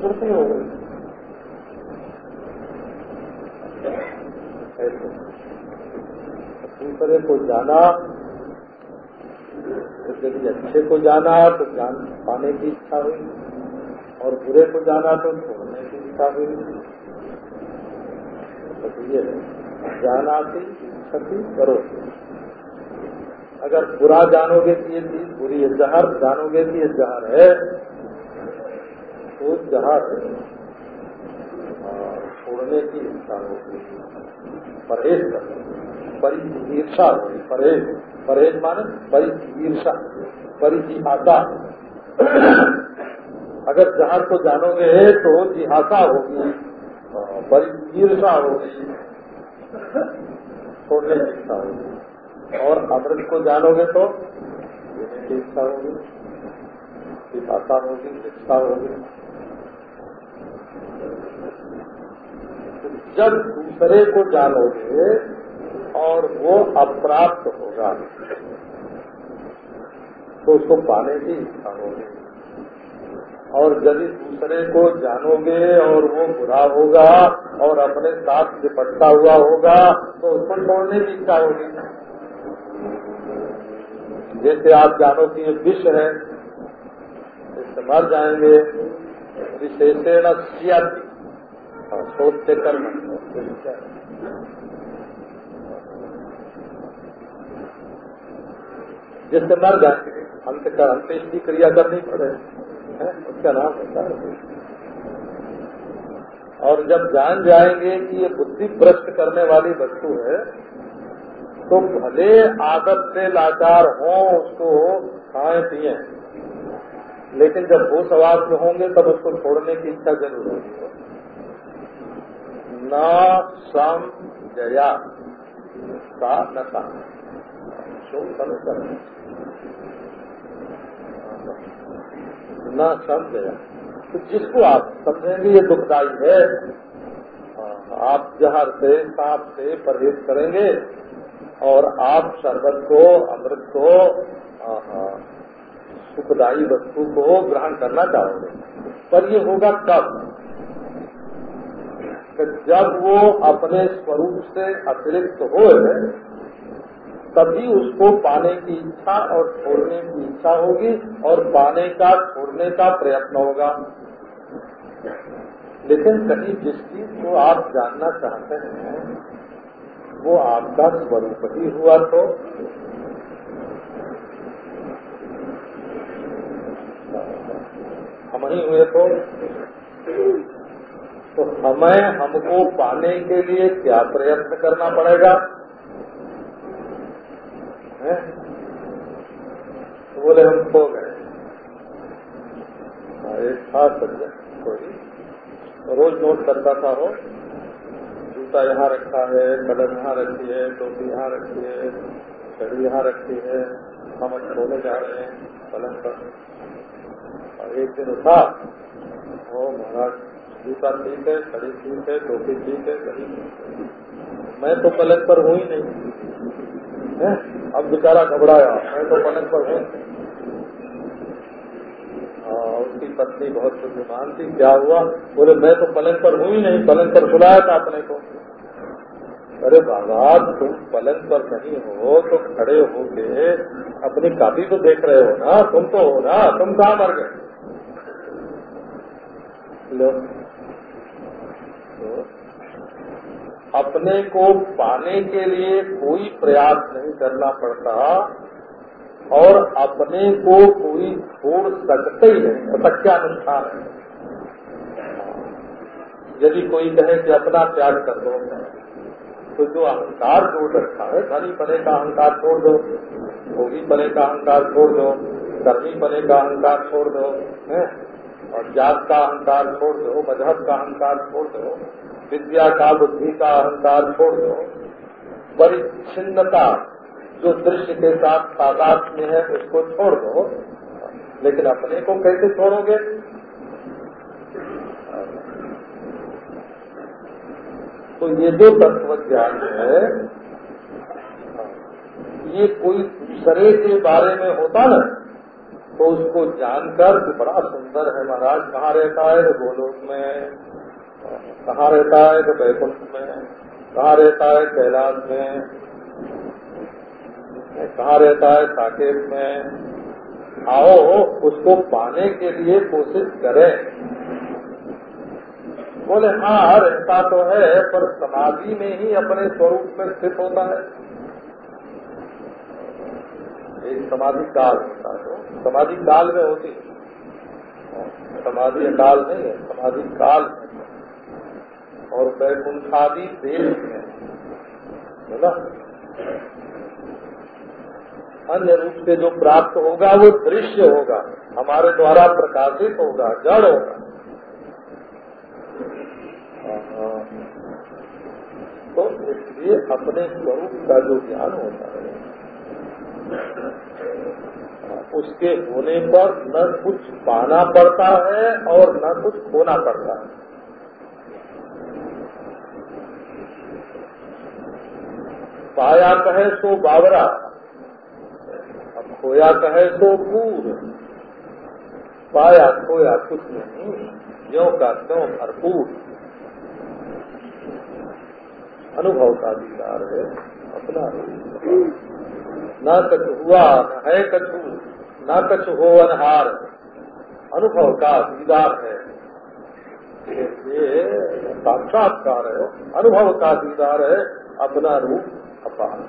स्मृति हो गई। दूसरे को जाना यदि अच्छे को जाना तो जान पाने की इच्छा हुई, और बुरे को जाना तो छोड़ने की इच्छा हुई। तो ये जाना थी क्षति करो। अगर बुरा जानोगे कि ये चीज़ बुरी है, जहर, जानोगे कि ये जहर है तो जहर छोड़ने की इच्छा होगी परहेज कर परिचिकित्सा होगी परहेज परहेज माने परिचिकित्सा परिचिहासा अगर जहर को जानोगे तो जिहासा होगी परिचिकित्सा होगी, छोड़ने की इच्छा होगी। और अमृत को जानोगे तो इच्छा होगी विभाषा होगी इच्छा होगी। जब दूसरे को जानोगे और वो अप्राप्त होगा तो उसको पाने की इच्छा होगी। और यदि दूसरे को जानोगे और वो बुरा होगा और अपने साथ निपटता हुआ होगा तो उसको छोड़ने की इच्छा होगी। जैसे आप जानो कि ये विष है, इससे मर जाएँगे। विशेषण सियाती। सोचते कर्म जिससे मर जाएँगे अंत का अंत्येष्टि क्रिया करनी पड़े। उसका नाम होता है और जब जान जाएँगे कि ये बुद्धि भ्रष्ट करने वाली वस्तु है तो भले आदत से लाचार हो, उसको खाए, पिए। लेकिन जब वो सवाल में होंगे, तब उसको छोड़ने की इच्छा ज़रूर होगी न सम जया। का नशा न सम जया। तो जिसको आप समझेंगे, ये दुखदायी है। आप जहर से सांप से परहेज करेंगे, और आप शरबत को, अमृत को सुखदायी वस्तु को ग्रहण करना चाहोगे। पर ये होगा कब? जब वो अपने स्वरूप से अतिरिक्त हो तभी उसको पाने की इच्छा और छोड़ने की इच्छा होगी और पाने का, छोड़ने का प्रयत्न होगा। लेकिन कहीं जिस चीज़ को आप जानना चाहते हैं, वो आपका स्वरूप ही हुआ तो। हम ही हुए तो। तो हमें हमको पाने के लिए क्या प्रयत्न करना पड़ेगा? है? तो बोले हम खो गए। हाँ, एक था सज्जन कोई। रोज नोट करता था वो। जूता यहाँ रखा है कलम यहाँ रखी है टोपी यहाँ रखी है छड़ी यहाँ रखी है हम सोने जा रहे हैं पलंग पर। और एक दिन उठा ओ महाराज जूता ठीक है छड़ी ठीक है, टोपी ठीक है घड़ी मैं तो पलंग पर हूँ ही नहीं। है? अब बेचारा घबराया। मैं तो पलंग पर हूँ। उसकी पत्नी बहुत बुद्धिमान थी। क्या हुआ? बोले, मैं तो पलंग पर हूँ ही नहीं। पलंग पर बुलाया था अपने को। अरे बाबा, तुम पलंग पर नहीं हो तो खड़े हो के अपनी काफ़ी तो देख रहे हो ना। तुम तो हो ना। तुम कहाँ मर गए? अपने को पाने के लिए कोई प्रयास नहीं करना पड़ता और अपने को कोई छोड़ सकते ही नहीं, असत्यानुष्ठान है। यदि कोई कहे कि अपना त्याग कर दो तो जो अहंकार छोड़ रखा है, धनी पने का अहंकार छोड़ दो, भोगी पने का अहंकार छोड़ दो कर्मी पने का अहंकार छोड़ दो, है? और जात का अहंकार छोड़ दो, मज़हब का अहंकार छोड़ दो, विद्या का, बुद्धि का अहंकार छोड़ दो। परिच्छिन्नता जो दृश्य के साथ तादाद में है, उसको छोड़ दो। लेकिन अपने को कैसे छोड़ोगे? तो ये जो तत्व ज्ञान है। ये कोई दूसरे के बारे में होता ना तो उसको जानकर कि बड़ा सुंदर है महाराज, कहाँ रहता है? तो गोलोक में। कहाँ रहता है? तो बैकुंठ में। कहाँ रहता है? कैलाश में। कहाँ रहता है? साकेत में। आओ, उसको पाने के लिए कोशिश करें। बोले हाँ रहता तो है, पर समाधि में ही अपने स्वरूप में स्थित होता है। एक समाधि काल होता है। समाधि काल में होती है। समाधि काल नहीं है, समाधि काल और बैकुंठादि देश में है। ना? अन्य रूप से जो प्राप्त होगा, वो दृश्य होगा। हमारे द्वारा प्रकाशित होगा, जड़ होगा। तो इसलिए अपने स्वरूप का जो ज्ञान होता है उसके होने पर न कुछ पाना पड़ता है और न कुछ खोना पड़ता है। पाया कहे सो बावरा, अब खोया कहे सो पूर। पाया खोया कुछ नहीं, ज्यो का त्यों भरपूर। अनुभव का अधिकार है, अपना न कछु हुआ है कछु न कछु हो अनहार अनुभव का दीदार है। ये साक्षात्कार है। अनुभव का दीदार है। अपना रूप अपार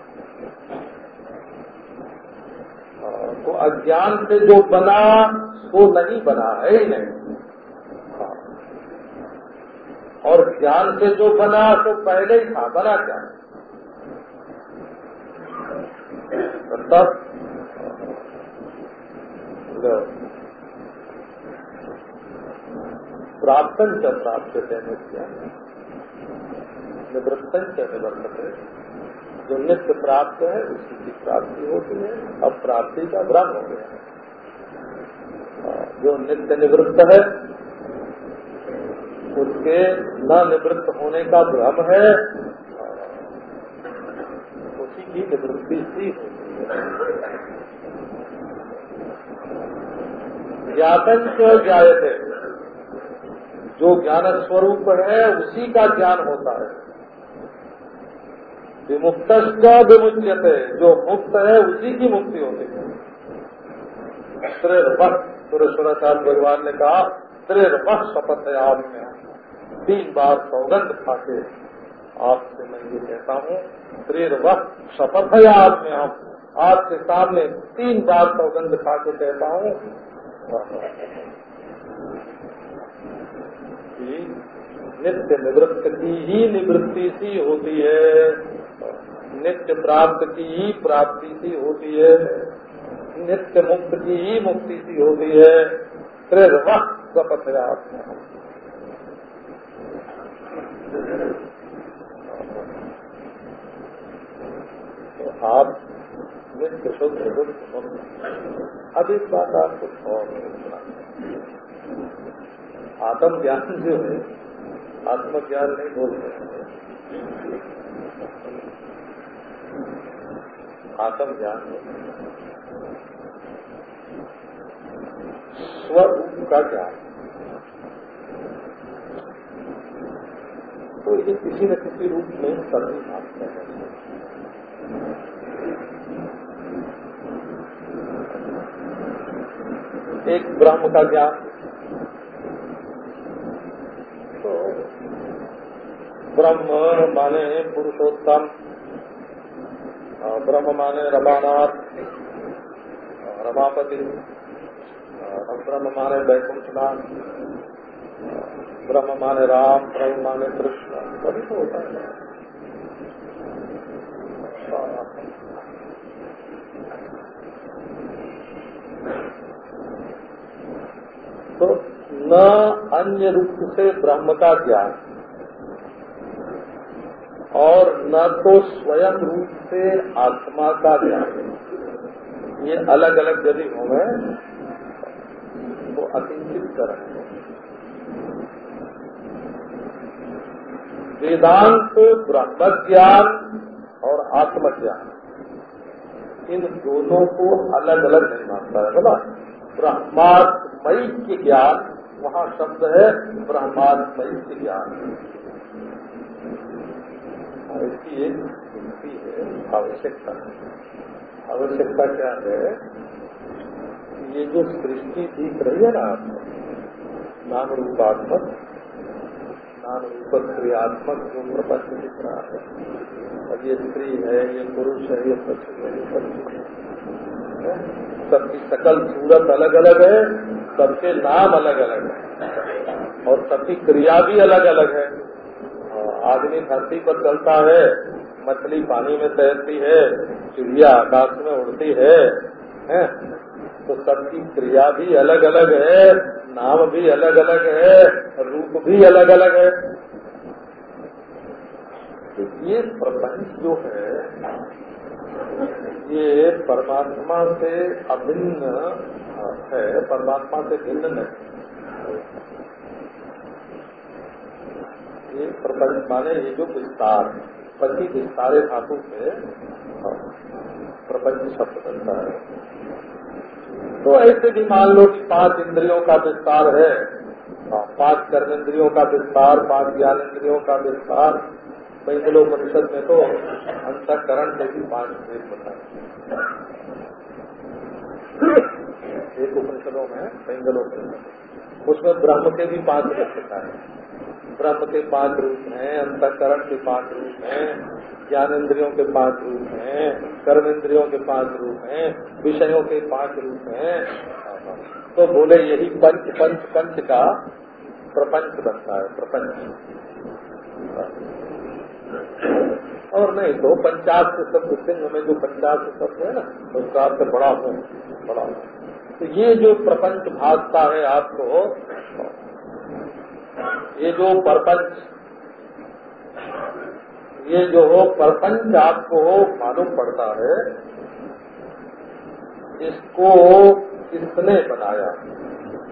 तो अज्ञान से जो बना, वो नहीं बना, है ही नहीं। और ज्ञान से जो बना तो पहले ही था, बना क्या तब प्राप्तन च प्राप्त नित्य निवृत्तन च निवर्तते जो नित्य प्राप्त है, उसी की प्राप्ति होती है, अब प्राप्ति का भ्रम हो गया है। जो नित्य निवृत्त है, उसके न निवृत्त होने का भ्रम है उसी की निवृत्ति ही होती है। ज्ञातन जायते जो ज्ञान स्वरूप है, उसी का ज्ञान होता है। विमुक्त विमुच्यते, जो मुक्त है, उसी की मुक्ति होती है। त्रिर्वह सुरेश्वराचार्य भगवान ने कहा त्रिर्वह शपथ है आप में। तीन बार सौगंध खाके आपसे मैं ये कहता हूँ त्रिर्वह शपथ है आप में हम। आपके सामने तीन बार सौगंध खा के कहता हूँ नित्य निवृत्त की ही निवृत्ति सी होती है। नित्य प्राप्त की ही प्राप्ति सी होती है। नित्य मुक्त की ही मुक्ति सी होती है। त्रिर्वक्त तो आप नित्य शुद्ध बुद्ध अब बात आपको और आत्म ज्ञान जो है, आत्मज्ञान नहीं बोलते आत्म ज्ञान स्वरूप का ज्ञान। तो ये किसी न किसी रूप में सभी भागते हैं। एक ब्रह्म का ज्ञान ब्रह्म माने पुरुषोत्तम ब्रह्म माने रमानाथ रमापति ब्रह्म माने वैकुंठनाथ ब्रह्म माने राम, ब्रह्म माने कृष्ण, सभी तो होता है। तो न अन्य रूप से ब्रह्म का ज्ञान। और न तो स्वयं रूप से आत्मा का ज्ञान। ये अलग अलग यदि होंगे तो अतिचित करेंगे वेदांत ब्रह्म ज्ञान और आत्मज्ञान इन दोनों को अलग अलग नहीं मानता है। बोला ब्रह्मात्मयी के ज्ञान वहाँ शब्द है, ब्रह्मात्मयी ज्ञान इसकी एक है, आवश्यकता। आवश्यकता क्या है ये जो सृष्टि दिख रही है ना आपको नाम रूपात्मक नाम रूप क्रियात्मक जो प्रपंच दिख रहा है, अब ये स्त्री है, ये पुरुष है, ये पशु है, ये है। सबकी सकल सूरत अलग अलग है सबके नाम अलग अलग है। और सबकी क्रिया भी अलग अलग है आदमी धरती पर चलता है मछली पानी में तैरती है चिड़िया आकाश में उड़ती है, है? तो सबकी क्रिया भी अलग अलग है नाम भी अलग अलग है रूप भी अलग अलग है। तो ये प्रपंच जो है ये परमात्मा से अभिन्न है परमात्मा से भिन्न नहीं। ये प्रपंच माने ये जो विस्तार पति विस्तारे धातु से प्रपंच शब्द बनता है। तो ऐसे भी मान लो कि पाँच इंद्रियों का विस्तार है हाँ, पाँच कर्म इंद्रियों का विस्तार पाँच ज्ञान इंद्रियों का विस्तार। पैंगलो परिषद में तो अंतकरण से भी पाँच भेद बताए। एक उपनिषदों में परिषद उसमें ब्रह्म के भी पाँच दक्षता है। ब्रह्म के पाँच रूप हैं, अंतकरण के पाँच रूप हैं ज्ञान इंद्रियों के पाँच रूप हैं कर्म इंद्रियों के पाँच रूप हैं, विषयों के पाँच रूप हैं। तो बोले, यही पंच पंच पंच का प्रपंच बनता है, प्रपंच। और नहीं तो पंचाश शब्द, सिंह में जो पंचाश शब्द है ना उसका अर्थ बड़ा हो बड़ा हो। तो ये जो प्रपंच भागता है आपको, ये जो प्रपंच, ये जो प्रपंच आपको मालूम पड़ता है, इसको किसने बनाया?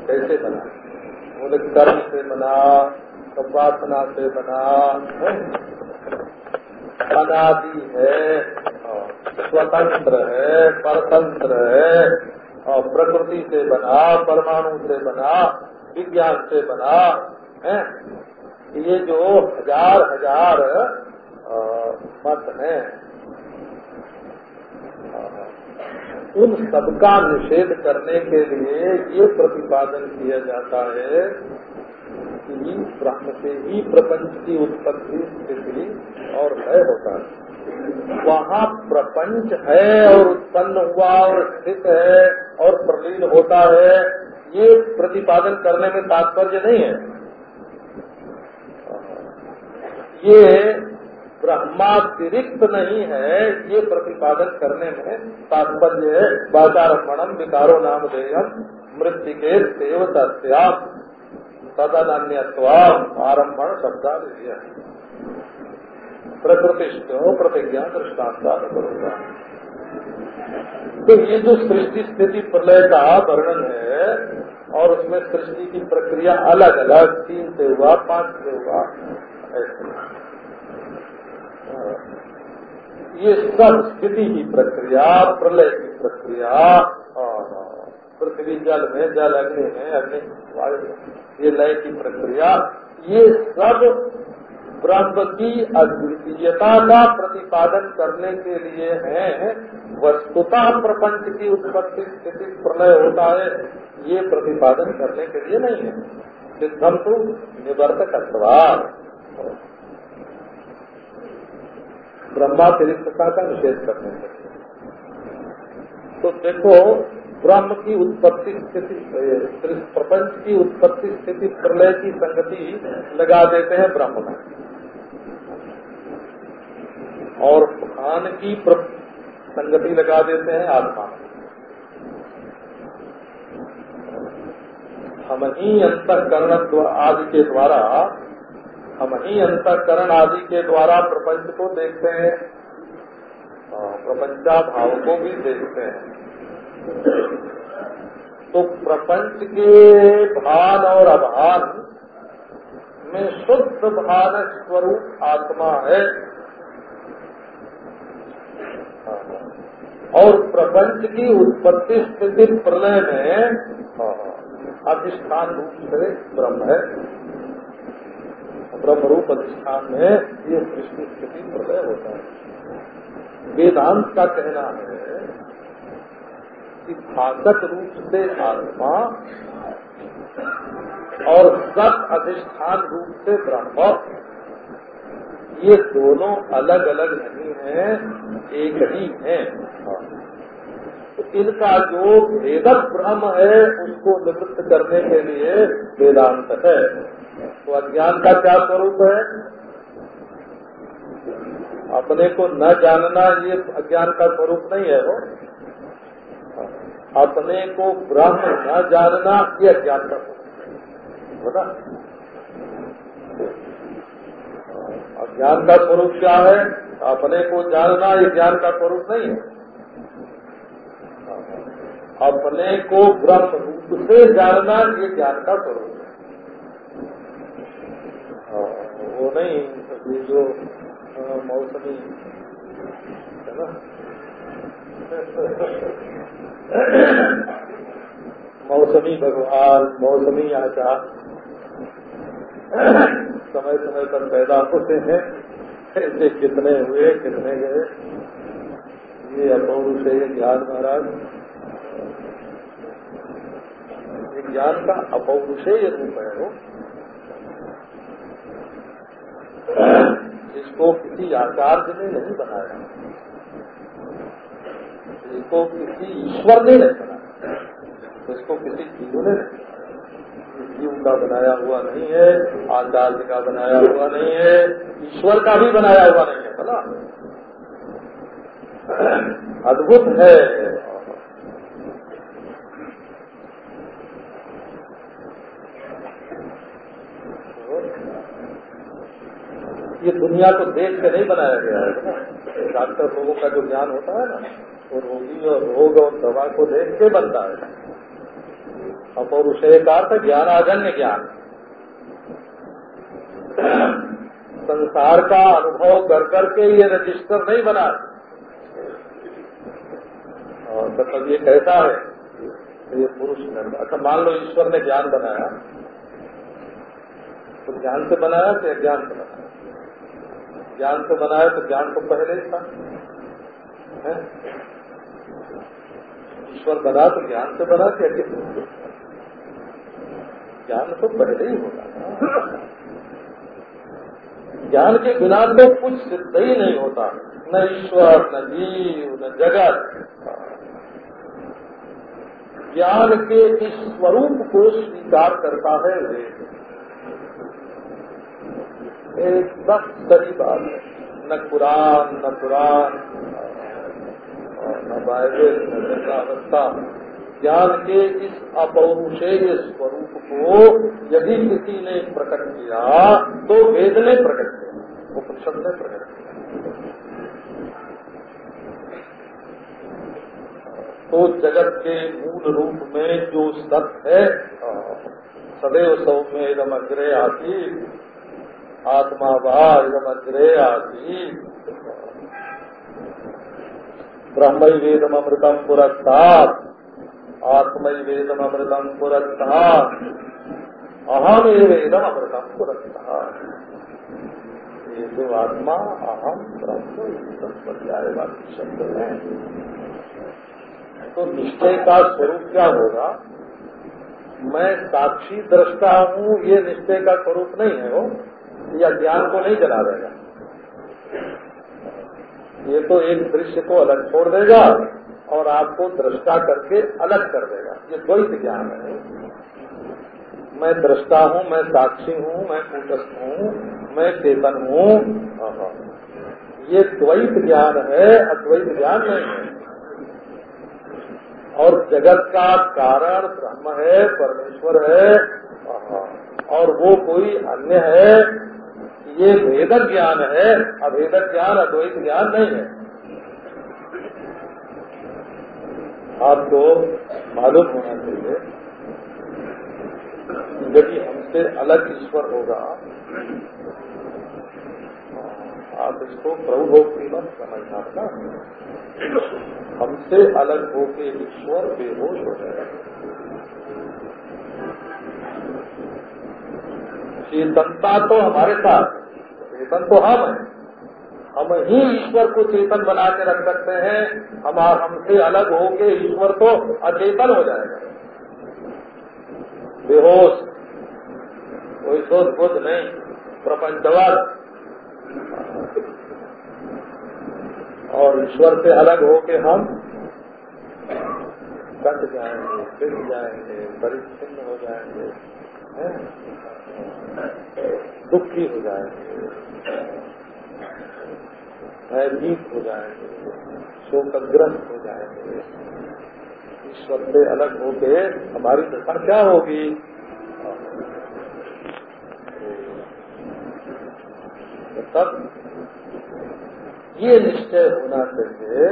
कैसे बना? बोले, कर्म से बना उपासना से बना अनादि है, स्वतंत्र है, परतंत्र है प्रकृति से बना, परमाणु से बना, विज्ञान से बना, है? ये जो हज़ार हज़ार मत है। उन सबका निषेध करने के लिए ये प्रतिपादन किया जाता है कि ब्रह्म से ही प्रपंच की उत्पत्ति स्थिति और है होता है। वहाँ प्रपंच है और उत्पन्न हुआ और स्थित है और प्रलीन होता है। ये प्रतिपादन करने में तात्पर्य नहीं है। ये ब्रह्मातिरिक्त नहीं है, ये प्रतिपादन करने में तात्पर्य है। बाचारमणम विकारो नाम देयम मृत्यु के देव तस्याम तदन्यवाम आरम्भण शब्दा प्रकृतिष्ठ प्रतिज्ञा दृष्टांता करूँगा तो ये जो सृष्टि स्थिति प्रलय का वर्णन है, और उसमें सृष्टि की प्रक्रिया अलग अलग तीन से हुआ पाँच से हुआ ऐसे ये सब स्थिति की प्रक्रिया, प्रलय की प्रक्रिया पृथ्वी जल में, जल अग्नि में, अग्नि वायु ये लय की प्रक्रिया, ये सब ब्रह्म की अद्वितीयता का प्रतिपादन करने के लिए है, वस्तुता प्रपंच की उत्पत्ति स्थिति प्रलय होता है, ये प्रतिपादन करने के लिए नहीं है। सिद्धम तो निवर्तक अथवार ब्रह्मातिरिक्तता का निषेध करने से तो देखो, ब्रह्म की उत्पत्ति स्थिति प्रपंच की उत्पत्ति स्थिति प्रलय की संगति लगा देते हैं ब्रह्म में। और खान की संगति लगा देते हैं आत्मा। हम ही अंतकरण आदि के द्वारा, हम ही अंतकरण आदि के द्वारा प्रपंच को देखते हैं प्रपंचा भाव को भी देखते हैं। तो प्रपंच के भान और अभान में शुद्ध भान स्वरूप आत्मा है। और प्रपंच की उत्पत्ति स्थिति प्रलय में अधिष्ठान रूप से ब्रह्म है। ब्रह्म रूप अधिष्ठान में ये सृष्टि स्थिति प्रलय होता है। वेदांत का कहना है कि भाषक रूप से आत्मा और सत अधिष्ठान रूप से ब्रह्म, ये दोनों अलग अलग नहीं हैं। एक ही है। तो इनका जो वेदक ब्रह्म है, उसको निवृत्त करने के लिए वेदांत है। तो अज्ञान का क्या स्वरूप है? अपने को न जानना ये अज्ञान का स्वरूप नहीं है वो। अपने को ब्रह्म न जानना ये अज्ञान का स्वरूप है। ज्ञान का स्वरूप क्या है? अपने को जानना ये ज्ञान का स्वरूप नहीं है। अपने को ब्रह्म रूप से जानना ये ज्ञान का स्वरूप है। वो नहीं, ये जो मौसमी, है ना? मौसमी भगवान, मौसमी आचार। समय समय पर पैदा होते हैं। ऐसे कितने हुए, कितने गए? ये अपौरुषेय ज्ञान महाराज। ये ज्ञान का अपौरुषेय रूप है वो। इसको किसी आचार्य ने नहीं बनाया। इसको किसी ईश्वर ने नहीं बनाया। इसको किसी जीव ने नहीं जीव का बनाया हुआ नहीं है, आचार्य का बनाया हुआ नहीं है। ईश्वर का भी बनाया हुआ नहीं है बोला अद्भुत है। ये दुनिया को देख के नहीं बनाया गया है डॉक्टर लोगों का जो ज्ञान होता है ना, वो रोगी और रोग और दवा को देख के बनता है। अपौरुषेय का अर्थ ज्ञानाजन्य ज्ञान। संसार का अनुभव कर करके ये रजिस्टर नहीं बना और मतलब ये कैसा है ये पुरुष अच्छा मान लो ईश्वर ने ज्ञान बनाया। तो ज्ञान से बनाया कि अज्ञान से बनाया? ज्ञान से बनाया तो ज्ञान तो पहले ही था। ईश्वर बना तो ज्ञान से बना कि ज्ञान तो पहले ही होगा ज्ञान के बिना तो कुछ सिद्ध ही नहीं होता। न ईश्वर, न जीव, न जगत। ज्ञान के इस स्वरूप को स्वीकार करता है वेद एकदम सही बात है। न कुरान, न पुराण न बाइबल, न अवस्था ज्ञान के इस अपौरुषेय स्वरूप को यदि किसी ने प्रकट किया तो वेद ने प्रकट किया, उपनिषद ने प्रकट किया। तो जगत के मूल रूप में जो सत्य है सदैव सौम्य इदम अग्रे आती, आत्मा बा इदम अग्रे आती। ब्रह्म वेदम अमृतम पुरस्तात्। आत्मवेदम अमृतम पुरस्ता अहम ये वेदम अमृतम पुरस्ता ये जो आत्मा अहम ब्रह्म शब्द है तो निश्चय का स्वरूप क्या होगा? मैं साक्षी दृष्टा हूँ, ये निश्चय का स्वरूप नहीं है वो। या ज्ञान को नहीं जला देगा। ये तो एक दृश्य को अलग छोड़ देगा। और आपको दृष्टा करके अलग कर देगा। ये द्वैत ज्ञान है। मैं दृष्टा हूँ, मैं साक्षी हूँ, मैं कूटस्थ हूँ, मैं चेतन हूँ। ये द्वैत ज्ञान है, अद्वैत ज्ञान नहीं है। और जगत का कारण ब्रह्म है, परमेश्वर है। और वो कोई अन्य है। ये भेदक ज्ञान है अभेदक ज्ञान अद्वैत ज्ञान नहीं है। आपको मालूम होना चाहिए, यदि हमसे अलग ईश्वर होगा, आप इसको प्रभुभोक्ति मत समझना ना हमसे अलग होके ईश्वर बेहोश हो जाएगा। चेतनता तो हमारे साथ चेतन तो हम है। हम ही ईश्वर को चेतन बना के रख सकते हैं। हम हमसे अलग होके ईश्वर तो अचेतन हो जाएगा। बेहोश, कोई सोच बुद्ध नहीं, प्रपंचवाद। और ईश्वर से अलग होके हम कट जाएँगे फिर जाएँगे, परिच्छिन्न हो जाएँगे दुखी हो जाएँगे। भयभीत हो जाएँगे, शोकग्रस्त हो जाएँगे। ईश्वर से अलग होके हमारी दशा क्या होगी? तब ये निश्चय होना चाहिए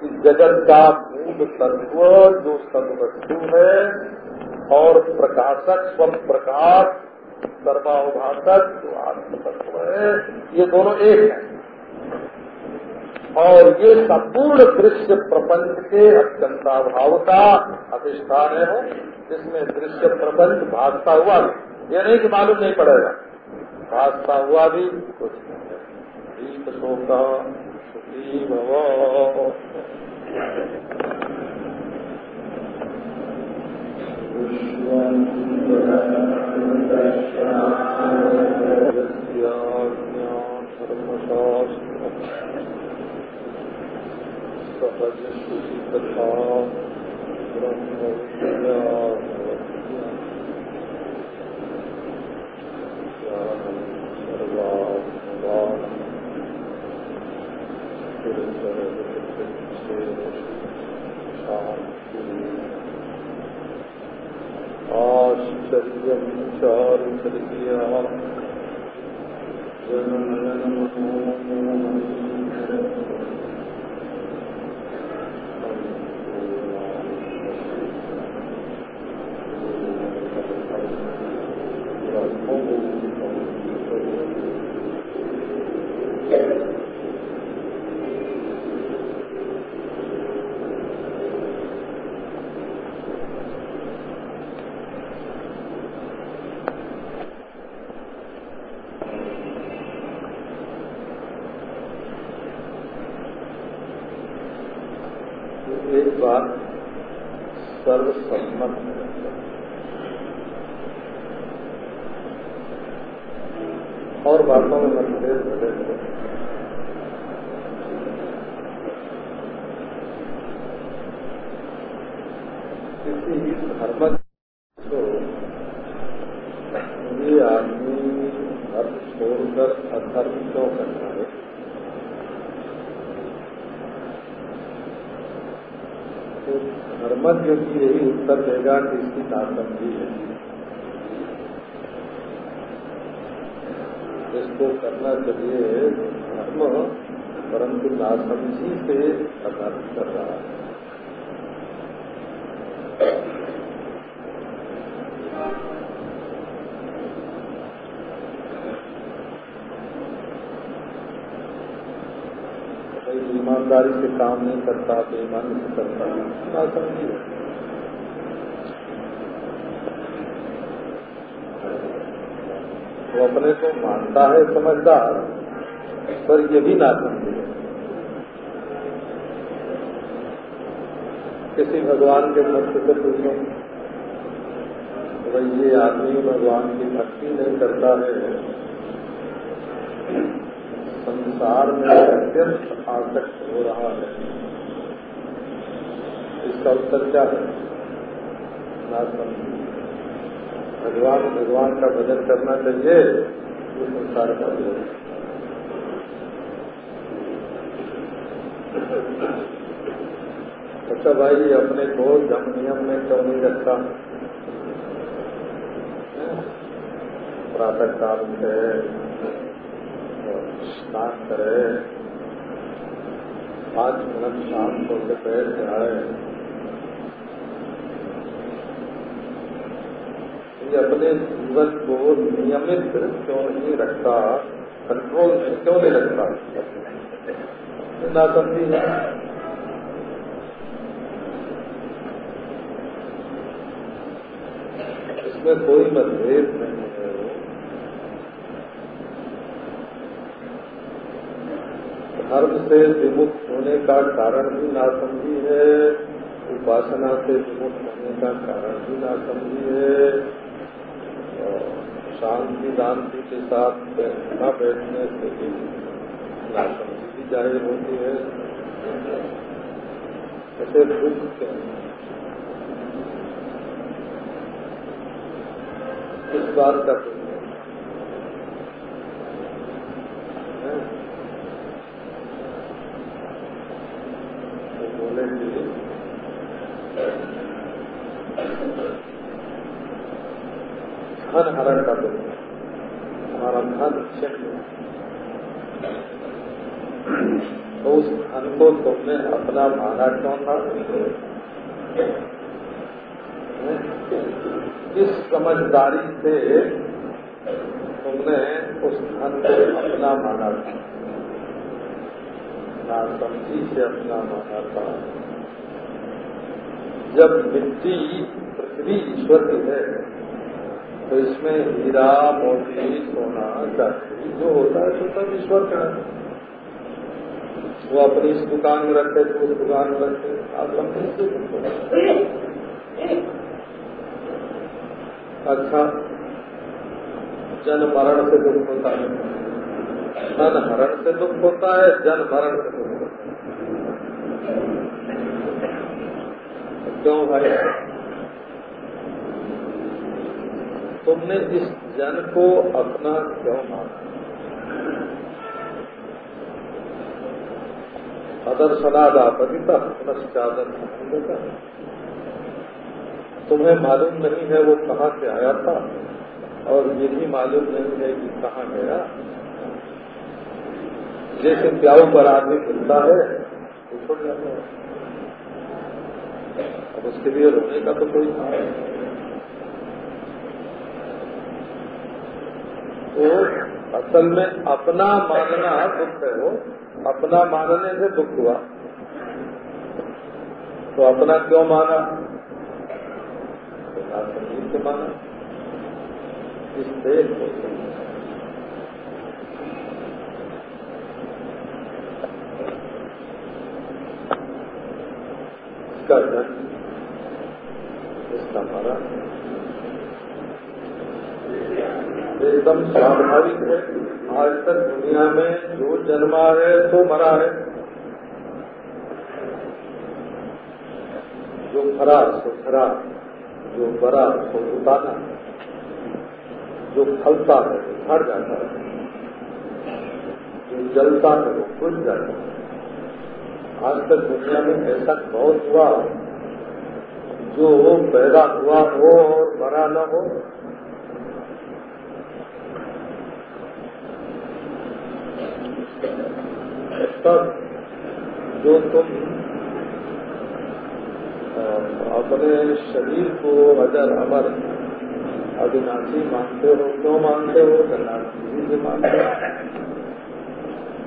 कि जगत का मूल तत्व जो सदवस्तु है और प्रकाशक स्व प्रकाश सर्वाभाषक जो आत्म तत्व है, ये दोनों एक है। और ये संपूर्ण दृश्य प्रपंच के अत्यंताभाव का अधिष्ठान है, जिसमें दृश्य प्रपंच भागता हुआ ये नहीं कि मालूम नहीं पड़ेगा, भागता हुआ भी कुछ नहीं दीप शोका सुखी भव। सहज सुखी तथा ब्रह्म विद्या आश्चर्यं चारुचर्या 的功夫。ईमानदारी से काम नहीं करता, बेईमानी से करता। नासमझी है वो अपने को मानता है, समझदार। पर ये भी नासमझी है। किसी भगवान के भक्त से पूछो, भाई, ये आदमी भगवान की भक्ति नहीं करता है। संसार में अत्यंत आसक्त हो रहा है। इसका उत्तर क्या है? भगवान भगवान का भजन करना चाहिए वो संसार का भजन। अच्छा भाई अपने को जम नियम में क्यों नहीं रखता। प्रातः काल से स्नान करे। पाँच मिनट शाम को जाए ये अपने जीवन को नियमित क्यों नहीं रखता कंट्रोल में क्यों नहीं रखता? नासमझी है इसमें कोई मतभेद नहीं है धर्म से विमुक्त होने का कारण भी नासमझी है, उपासना से विमुक्त होने का कारण भी नासमझी है। शांति शांति के साथ न बैठने से भी नासमझी ज़ाहिर होती है। ऐसे दुख क्यों? इस बात का धन हरण का दुख हमारा धन छिन तो उस धन तुमने अपना माना क्यों था? किस समझदारी से तुमने उस धन को अपना माना था? ना समझी से अपना माना था। जब मिट्टी पृथ्वी ईश्वर की है तो इसमें हीरा मोती सोना चांदी, जो होता है तो सब ईश्वर का है। वो अपनी इस दुकान में रखते तो उस दुकान में रखे आप अच्छा। जन मरण से दुख होता है। धन हरण से दुख होता है, जन मरण से दुख होता है। क्यों भाई? तुमने इस जन को अपना क्यों माना? अदर सलादा पतिता पुनश्चादन तुम्हें मालूम नहीं है वो कहाँ से आया था, और ये भी मालूम नहीं है कि कहाँ गया। जैसे प्याऊ पर आदमी मिलता है, वो छोड़ जाता है। अब उसके लिए रोने का तो कोई है तो असल में अपना मानना दुख है वो अपना मानने से दुख हुआ। तो अपना क्यों माना? तो संगीत से माना। इस देश को इसका इसका मरा एकदम स्वाभाविक है। आज तक दुनिया में जो जन्मा है तो मरा है। जो खरा सो खरा जो बरा सो उताना जो फलता है, वो झड़ जाता है। जो जलता है, वो खुल जाता है। आज तक दुनिया में ऐसा बहुत हुआ जो पैदा हुआ हो और मरा न हो। तब जो तुम अपने शरीर को अजर अमर अविनाशी मानते हो, क्यों मानते हो? कल्याणशी से मानते हो।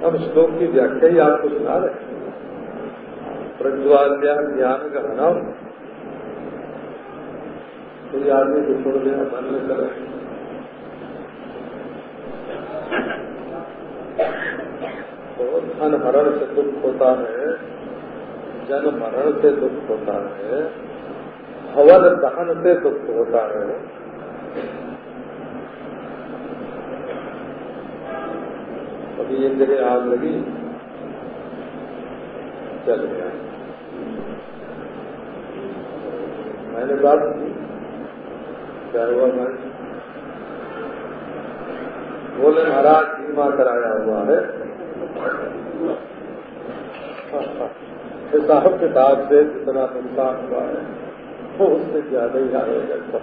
अब श्लोक की व्याख्या ही आपको सुना रहे प्रज्वाल्या ज्ञान गहनम। कोई आदमी को छोड़ देना में करे। तो धन हरण से दुख होता है? जन मरण से दुख होता है हवन दहन से दुख होता है। अभी एक जगह आग लगी, चल गया। मैंने बात की, क्या हुआ मैं बोले, महाराज बीमा कराया हुआ है। हिसाब किताब से जितना नुकसान हुआ है, वो उससे ज़्यादा ही आएगा तो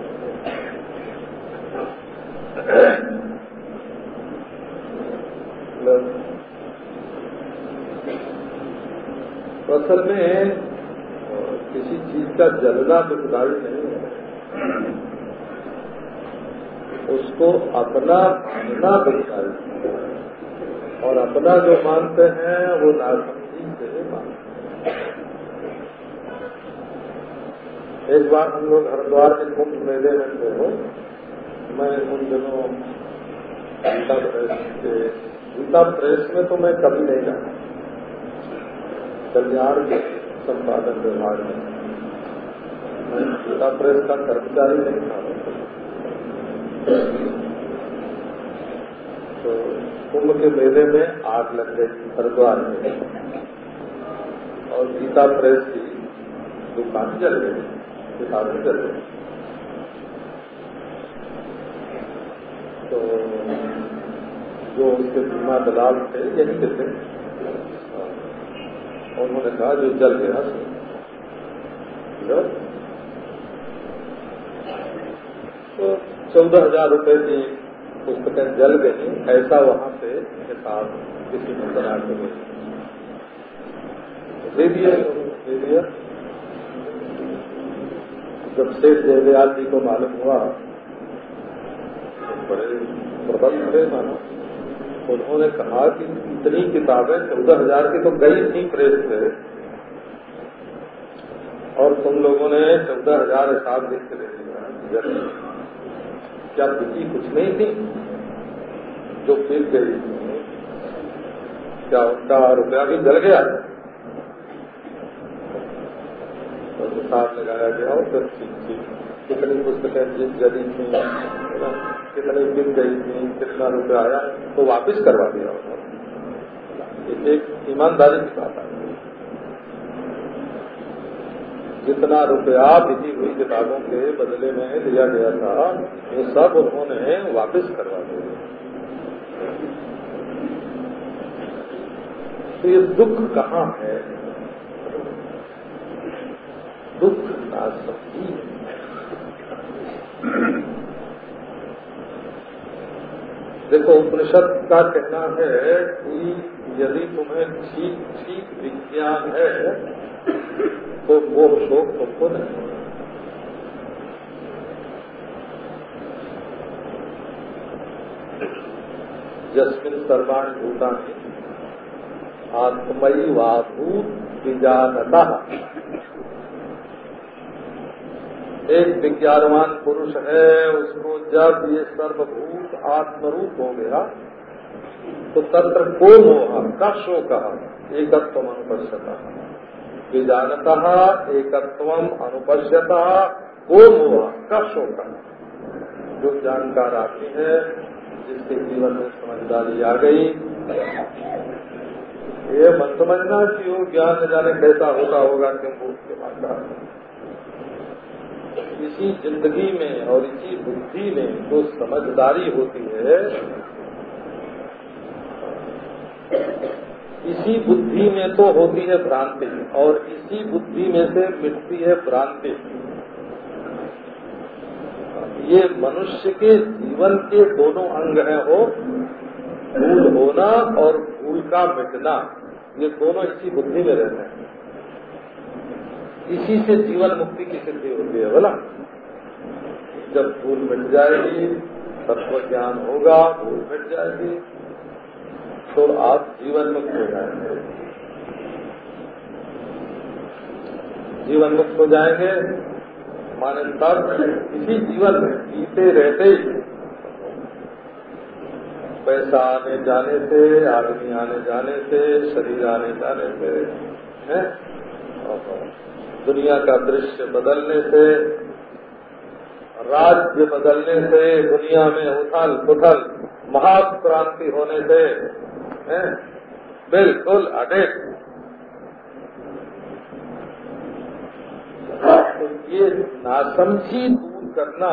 असल में किसी चीज़ का जलना दुखदायी नहीं है। उसको अपना मानना दुखदायी और अपना जो मानते हैं, वो नासमझी से मानते हैं एक बार हम लोग हरिद्वार के कुंभ मेले में थे हो। मैं उन दिनों गीता प्रेस के गीता प्रेस में तो मैं कभी नहीं जाता कल्याण के संपादन विभाग में। मैं गीता प्रेस का कर्मचारी नहीं था। तो कुंभ के मेले में आग लग गई हरिद्वार में। और गीता प्रेस की दुकान जल गई। किताबें चल रही तो जो उसके बीमा दलाल थे यही थे उन्होंने कहा, जो जल गया तो चौदह हज़ार रुपए की पुस्तकें जल गई, ऐसा वहाँ से हिसाब किसी ने बना दे दिया दे दिया जब शेख जयदयाल जी को मालूम हुआ, बड़े प्रबंध थे मानो। उन्होंने कहा कि इतनी किताबें चौदह हज़ार की तो गई थी प्रेस से। और तुम लोगों ने चौदह हज़ार हिसाब लिख के दिया। क्या बिकी कुछ नहीं थी जो फिर गई क्या उनका रुपया भी जल गया? हिसाब लगाया गया और फिर कितनी पुस्तकें जिस जली थी कितनी बिक गई थी कितना रुपया आया तो वापस करवा दिया उन्होंने एक ईमानदारी की बात जितना रुपया बिकी हुई किताबों के बदले में लिया गया था वो सब उन्होंने वापस करवा दिया तो ये दुख कहाँ है? दुख ना समझी देखो, उपनिषद का कहना है कि यदि तुम्हें ठीक ठीक विज्ञान है तो वो शोक तुमको नहीं जस्मिन सर्वाणी भूतानी, आत्मयी वाभूत विजानता। एक विज्ञानवान पुरुष है, उसको जब ये सर्वभूत आत्मरूप हो गया तो तंत्र को मोह का शोक एकत्व अनुपश्यता। विजानता एकत्व अनुपश्यता, को मोह का शोक जो जानकार आती है, जिसके जीवन में समझदारी आ गई, ये मत समझना कि वो ज्ञान जाने कैसा होता होगा भूत के बाद इसी ज़िंदगी में और इसी बुद्धि में जो समझदारी होती है, इसी बुद्धि में तो होती है भ्रांति और इसी बुद्धि में से मिटती है भ्रांति। ये मनुष्य के जीवन के दोनों अंग हैं हो भूल होना और भूल का मिटना। ये दोनों इसी बुद्धि में रहते हैं। इसी से जीवन मुक्ति की सिद्धि होती है, बोला। जब भूल मिट जाएगी तत्व ज्ञान होगा, भूल मिट जाएगी तो आप जीवन मुक्त हो जाएँगे। जीवन मुक्त हो जाएँगे, माने तब इसी जीवन में जीते रहते ही। पैसा आने जाने से, आदमी आने जाने से, शरीर आने जाने से, है? दुनिया का दृश्य बदलने से, राज्य बदलने से, दुनिया में उथल पुथल महाक्रांति होने से? बिल्कुल अडेट तो ये नासमझी दूर करना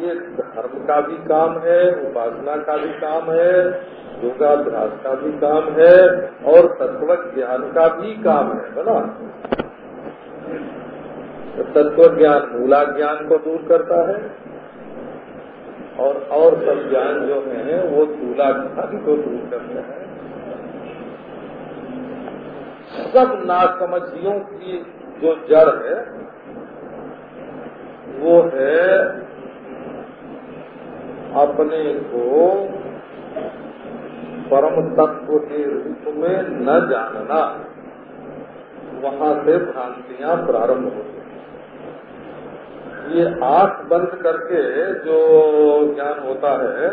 ये धर्म का भी काम है, उपासना का भी काम है, योगाभ्यास का भी काम है, और तत्व ज्ञान का भी काम है बोला तो तत्व ज्ञान मूला ज्ञान को दूर करता है, और और सब ज्ञान जो है, वो दूला ज्ञान को दूर करते हैं। सब नासमझियों की जो जड़ है, वो है अपने को परम तत्व के रूप में न जानना, वहाँ से भ्रांतियाँ प्रारंभ होती ये आँख बंद करके जो ज्ञान होता है,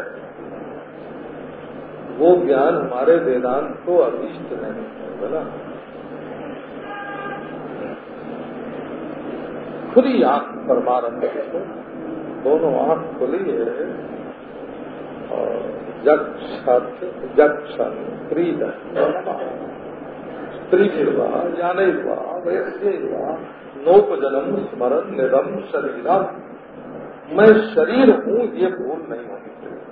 वो ज्ञान हमारे वेदांत को अभिष्ट नहीं है बोला खुली आँख परमारंभ दोनों आँख खुली है जक्षत स्त्री वा जाने वा वैसे वा नोपजनम स्मरण निरम शरीरम। मैं शरीर हूँ, ये भूल नहीं होनी चाहिए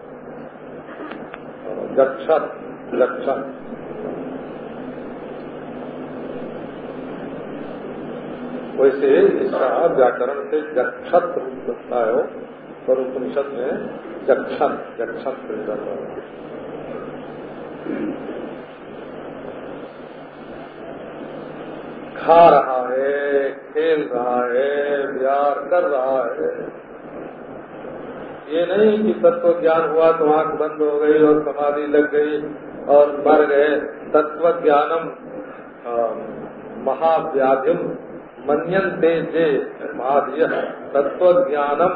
जक्षत, लक्षण। वैसे इसका व्याकरण से जक्षत रूप लगता है। पर उपनिषद में जक्षण जक्षण खा रहा है, खेल रहा है, प्यार कर रहा है। ये नहीं कि तत्व ज्ञान हुआ तो आँख बंद हो गई और समाधि लग गई और मर गए। तत्व ज्ञानम महाव्याधिम, मन्यन्ते जे महाधिय तत्व ज्ञानम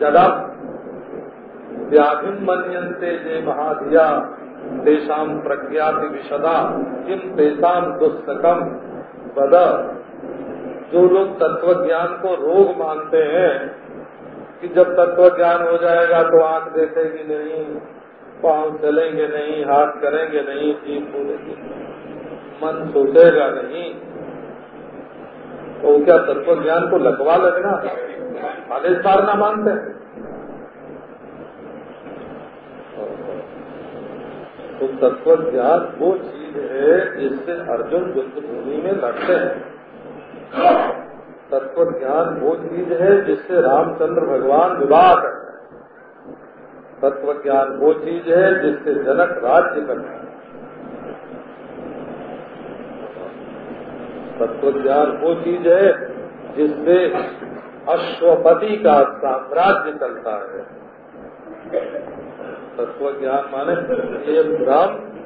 जडम व्याधिम मन्यन्ते जे महाधिया तेषाम प्रज्ञाति विशदा किम तेषाम दुस्तकम बद जो लोग तत्व ज्ञान को रोग मानते हैं, कि जब तत्व ज्ञान हो जाएगा तो आँख देखेगी नहीं, पाँव चलेंगे नहीं, हाथ करेंगे नहीं जीव बोलेगी मन सोचेगा नहीं। तो क्या तत्व ज्ञान को लगवा लगना? आदेश मारना मानते। हैं तो तत्व ज्ञान वो चीज़ है जिससे अर्जुन युद्ध भूमि में लड़ते हैं। तत्व ज्ञान वो चीज़ है जिससे रामचंद्र भगवान विवाह करते हैं। तत्व ज्ञान वो चीज़ है जिससे जनक राज्य करते हैं। तत्व ज्ञान वो चीज़ है जिससे अश्वपति का साम्राज्य चलता है। तत्व ज्ञान माने ये ब्रह्म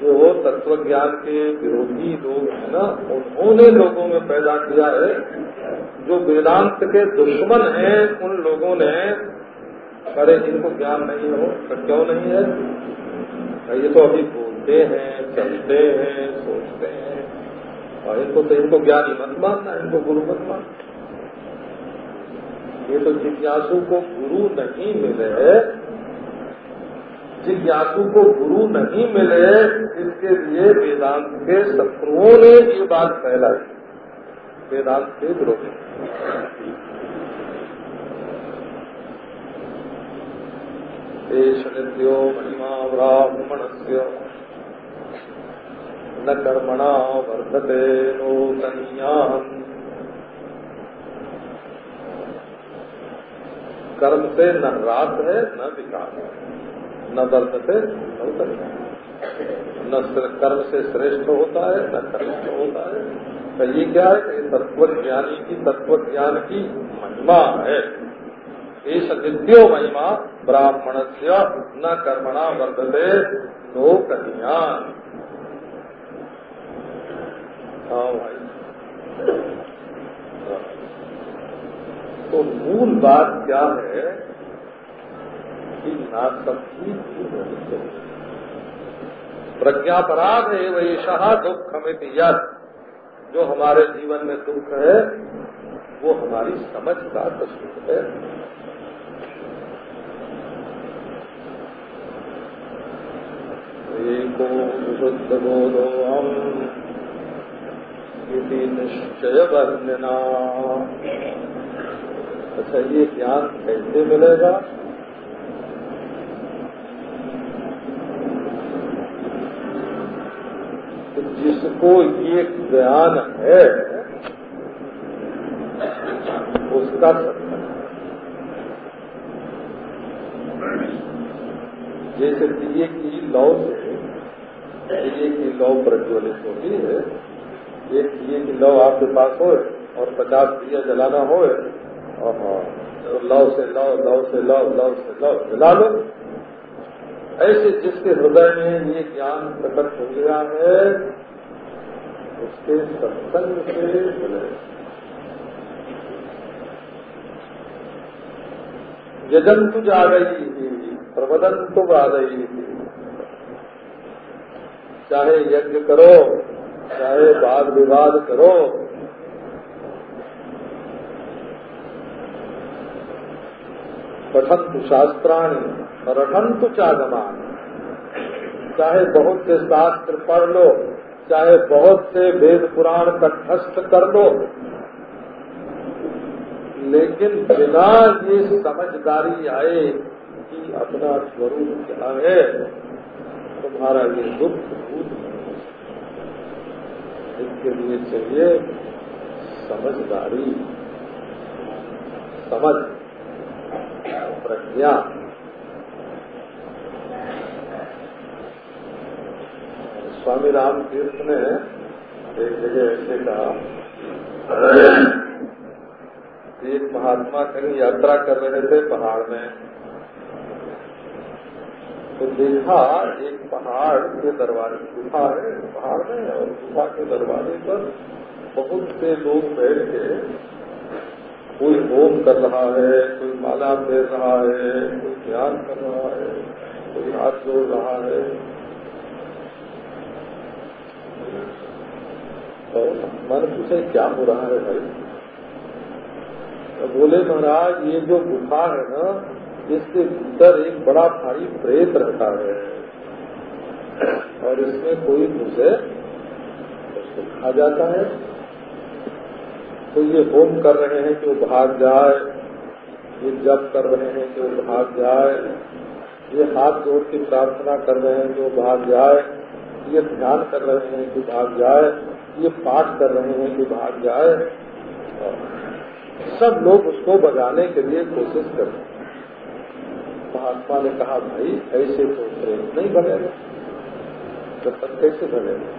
जो तत्व ज्ञान के विरोधी लोग हैं ना, उन्होंने लोगों में पैदा किया है। जो वेदांत के दुश्मन हैं, उन लोगों ने, अरे इनको ज्ञान नहीं हो तो क्यों नहीं है? ये तो अभी बोलते हैं, चलते हैं, सोचते हैं। और इनको तो इनको ज्ञान ही मत मानना, इनको गुरु मत मानना। ये तो जिज्ञासु को गुरु नहीं मिले। जिज्ञासु को गुरु नहीं मिले, इसके लिए वेदांत के शत्रुओं ने ये बात फैलाई। वेदांत के विरोधी देश नित्यो महिमा ब्राह्मण से न कर्मणा वर्धते नो कर्म से न रात है, न विकास है। न वर्धते न न कर्म से श्रेष्ठ होता है, न कर्म से होता है। तो ये क्या है तत्व ज्ञानी की तत्व ज्ञान की महिमा है। एस नित्यो महिमा ब्राह्मण से न कर्मणा वर्धते नो कन्यान हाँ भाई। तो मूल बात क्या है कि नासक्ति भी होनी चाहिए प्रज्ञापराध है वैशा दुख हमें जो हमारे जीवन में दुख है, वो हमारी समझ का कसूर है। एको विशुद्ध बोधो हम इति निश्चय वर्णना अच्छा ये ज्ञान कैसे मिलेगा? तो जिसको ये ज्ञान है, उसका जैसे दिए की लौ से, दिए की लौ प्रज्वलित होती है, एक दिए की लौ आपके पास हो और पचास दिया जलाना हो तो से लौ लौ से लौ लौ से लौ जला लो। ऐसे जिसके हृदय में ये ज्ञान प्रकट हो गया है, उसके सत्संग से मिले यजंतु जा गई प्रबदंतु गा गई चाहे यज्ञ करो, चाहे वाद विवाद करो पठंतु शास्त्राणी रठंतु चागमान। चाहे बहुत से शास्त्र पढ़ लो, चाहे बहुत से वेद पुराण कंठस्थ कर लो, लेकिन बिना ये समझदारी आए कि अपना स्वरूप क्या है, तुम्हारा ये दुख इसके लिए चाहिए समझदारी। समझ। प्रज्ञा। स्वामी राम तीर्थ ने एक जगह ऐसे कहा, एक महात्मा कहीं यात्रा कर रहे थे पहाड़ में तो देखा एक पहाड़ के दरवाजे, गुफा है, पहाड़ में और गुफा के दरवाजे पर बहुत से लोग बैठ के कोई होम कर रहा है माला दे रहा है कोई ध्यान कर रहा है कोई हाथ जोड़ रहा है। तो मैंने पूछा, क्या हो रहा है भाई? तो बोले, महाराज, ये जो गुफा है ना, इसके भीतर एक बड़ा भारी प्रेत रहता है। और इसमें कोई घुसे, उसको खा जाता है। तो ये होम कर रहे हैं कि वो भाग जाए ये जप कर रहे हैं कि वो भाग जाए, ये हाथ जोड़ के प्रार्थना कर रहे हैं कि वो भाग जाए, ये ध्यान कर रहे हैं कि भाग जाए, ये पाठ कर रहे हैं कि भाग जाए। सब लोग उसको बजाने के लिए कोशिश कर रहे हैं। महात्मा ने कहा, भाई, ऐसे तो प्रेम नहीं बनेगा। तो तब कैसे बनेगा?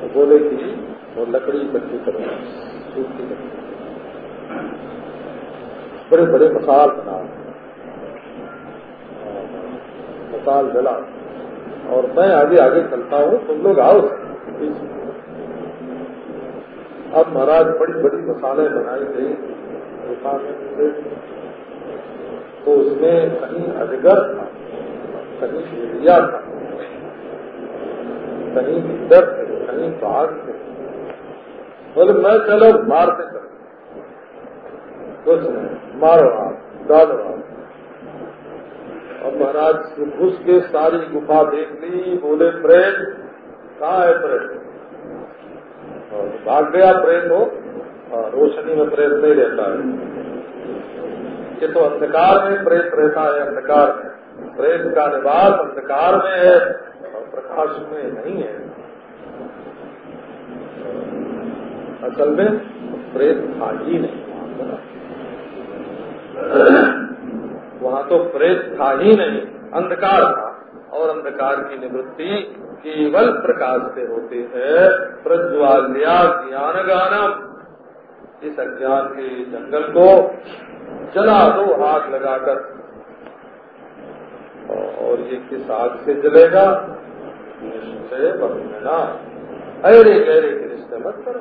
तो बोले कि और लकड़ी इकट्ठी करना सूखी लकड़ी। बड़े बड़े मसाल बना। मसाल जला। और मैं आगे आगे चलता हूँ, तुम लोग आओ। अब महाराज बड़ी बड़ी मसाले बनाई गई। तो उसमें कहीं अजगर था, कहीं भेड़िया था, कहीं भीतर कहीं बाघ थे। बोले, मैं चलो, मारते कुछ नहीं मारो आप, डालो और महाराज घुस के सारी गुफा देख ली बोले, प्रेम, कहाँ है प्रेत भाग गया प्रेम हो रोशनी में प्रेम नहीं रहता है। ये तो अंधकार में प्रेत रहता है, अंधकार में। प्रेत का निवास अंधकार में है, और प्रकाश में नहीं है। असल में प्रेत था ही नहीं वहाँ तो प्रेत था ही नहीं, अंधकार था, और अंधकार की निवृत्ति केवल प्रकाश से होती है। प्रज्वाल्या ज्ञान गानम इस अज्ञान के जंगल को जला दो हाथ लगाकर, और ये किस आग से जलेगा? निश्चय बना अरे गहरे के रिश्ते मत करो।